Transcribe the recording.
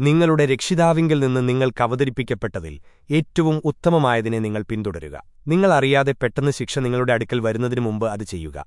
നിങ്ങളുടെ രക്ഷിതാവിങ്കിൽ നിന്ന് നിങ്ങൾക്ക് അവതരിപ്പിക്കപ്പെട്ടതിൽ ഏറ്റവും ഉത്തമമായതിനെ നിങ്ങൾ പിന്തുടരുക. നിങ്ങൾ അറിയാതെ പെട്ടെന്ന് ശിക്ഷ നിങ്ങളുടെ അടുക്കൽ വരുന്നതിനു മുമ്പ് അത് ചെയ്യുക.